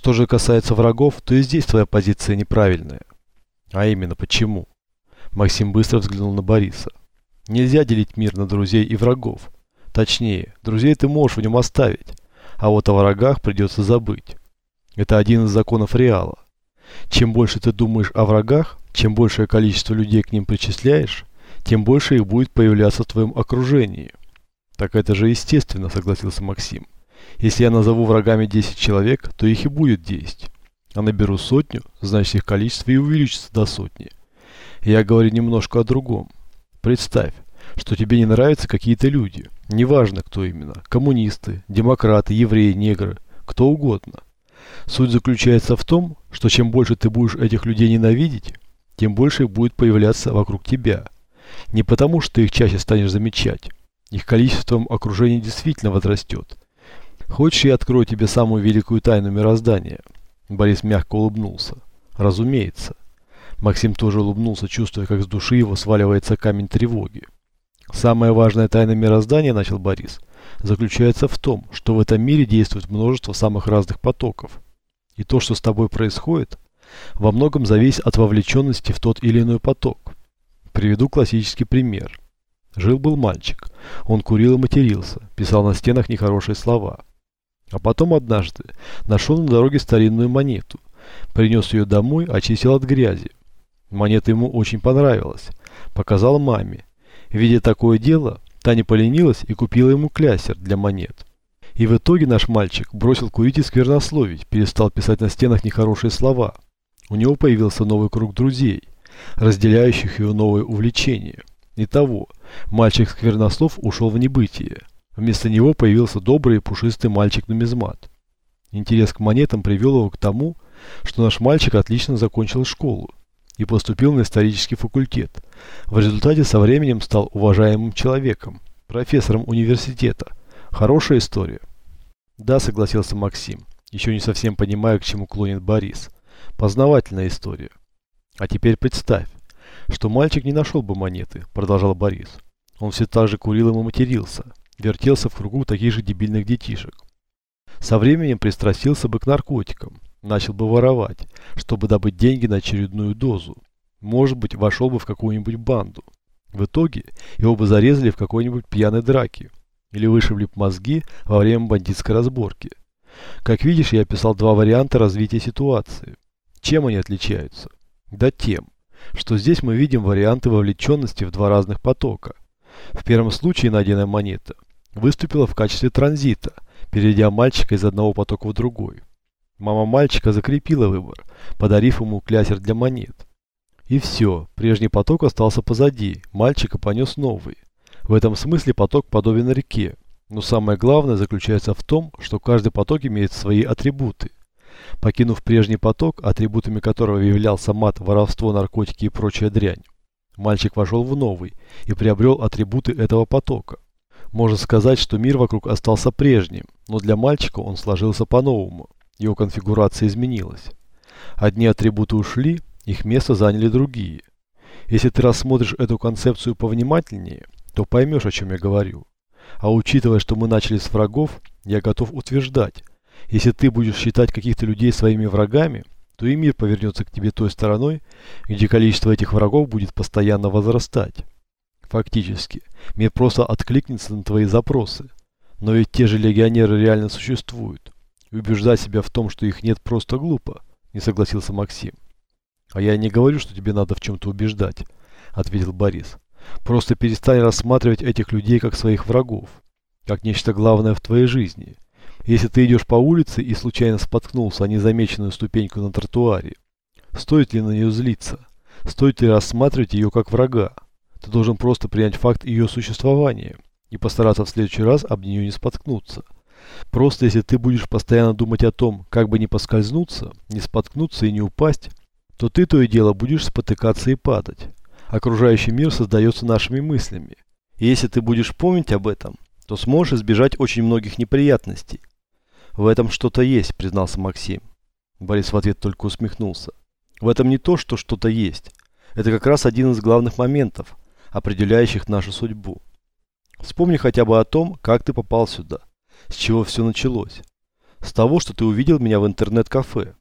что же касается врагов, то и здесь твоя позиция неправильная. А именно, почему? Максим быстро взглянул на Бориса. Нельзя делить мир на друзей и врагов. Точнее, друзей ты можешь в нем оставить, а вот о врагах придется забыть. Это один из законов Реала. Чем больше ты думаешь о врагах, чем большее количество людей к ним причисляешь, тем больше их будет появляться в твоем окружении. Так это же естественно, согласился Максим. Если я назову врагами 10 человек, то их и будет 10. А наберу сотню, значит их количество и увеличится до сотни. Я говорю немножко о другом. Представь, что тебе не нравятся какие-то люди. Неважно, кто именно. Коммунисты, демократы, евреи, негры, кто угодно. Суть заключается в том, что чем больше ты будешь этих людей ненавидеть, тем больше их будет появляться вокруг тебя. Не потому, что ты их чаще станешь замечать. Их количеством окружения действительно возрастет. Хочешь, я открою тебе самую великую тайну мироздания? Борис мягко улыбнулся. Разумеется. Максим тоже улыбнулся, чувствуя, как с души его сваливается камень тревоги. Самая важная тайна мироздания, начал Борис, заключается в том, что в этом мире действует множество самых разных потоков. И то, что с тобой происходит, во многом зависит от вовлеченности в тот или иной поток. Приведу классический пример. Жил-был мальчик. Он курил и матерился, писал на стенах нехорошие слова. А потом однажды нашел на дороге старинную монету. Принес ее домой, очистил от грязи. Монета ему очень понравилась. Показал маме. Видя такое дело, та не поленилась и купила ему клясер для монет. И в итоге наш мальчик бросил курить и сквернословить, перестал писать на стенах нехорошие слова. У него появился новый круг друзей, разделяющих его новые увлечения. И того, мальчик-сквернослов ушел в небытие. Вместо него появился добрый и пушистый мальчик-нумизмат. Интерес к монетам привел его к тому, что наш мальчик отлично закончил школу и поступил на исторический факультет. В результате со временем стал уважаемым человеком, профессором университета. Хорошая история. Да, согласился Максим, еще не совсем понимая, к чему клонит Борис. Познавательная история. А теперь представь, что мальчик не нашел бы монеты, продолжал Борис. Он все так же курил и матерился, вертелся в кругу таких же дебильных детишек. Со временем пристрастился бы к наркотикам, начал бы воровать, чтобы добыть деньги на очередную дозу. Может быть, вошел бы в какую-нибудь банду. В итоге его бы зарезали в какой-нибудь пьяной драке или вышибли бы мозги во время бандитской разборки. Как видишь, я описал два варианта развития ситуации. Чем они отличаются? Да тем, что здесь мы видим варианты вовлеченности в два разных потока. В первом случае найденная монета выступила в качестве транзита, перейдя мальчика из одного потока в другой. Мама мальчика закрепила выбор, подарив ему клясер для монет. И все, прежний поток остался позади, мальчика понес новый. В этом смысле поток подобен реке, но самое главное заключается в том, что каждый поток имеет свои атрибуты. Покинув прежний поток, атрибутами которого являлся мат, воровство, наркотики и прочая дрянь, мальчик вошел в новый и приобрел атрибуты этого потока. Можно сказать, что мир вокруг остался прежним, но для мальчика он сложился по-новому его конфигурация изменилась. Одни атрибуты ушли, их место заняли другие. Если ты рассмотришь эту концепцию повнимательнее, то поймешь, о чем я говорю. А учитывая, что мы начали с врагов, я готов утверждать, если ты будешь считать каких-то людей своими врагами, то и мир повернется к тебе той стороной, где количество этих врагов будет постоянно возрастать. Фактически, мир просто откликнется на твои запросы. Но ведь те же легионеры реально существуют. И убеждать себя в том, что их нет, просто глупо, не согласился Максим. А я не говорю, что тебе надо в чем-то убеждать, ответил Борис. Просто перестань рассматривать этих людей как своих врагов, как нечто главное в твоей жизни. Если ты идешь по улице и случайно споткнулся о незамеченную ступеньку на тротуаре, стоит ли на нее злиться? Стоит ли рассматривать ее как врага? Ты должен просто принять факт ее существования и постараться в следующий раз об нее не споткнуться. Просто если ты будешь постоянно думать о том, как бы не поскользнуться, не споткнуться и не упасть, то ты то и дело будешь спотыкаться и падать. Окружающий мир создается нашими мыслями. И если ты будешь помнить об этом, то сможешь избежать очень многих неприятностей. В этом что-то есть, признался Максим. Борис в ответ только усмехнулся. В этом не то, что что-то есть. Это как раз один из главных моментов, определяющих нашу судьбу. Вспомни хотя бы о том, как ты попал сюда с чего все началось. С того, что ты увидел меня в интернет-кафе.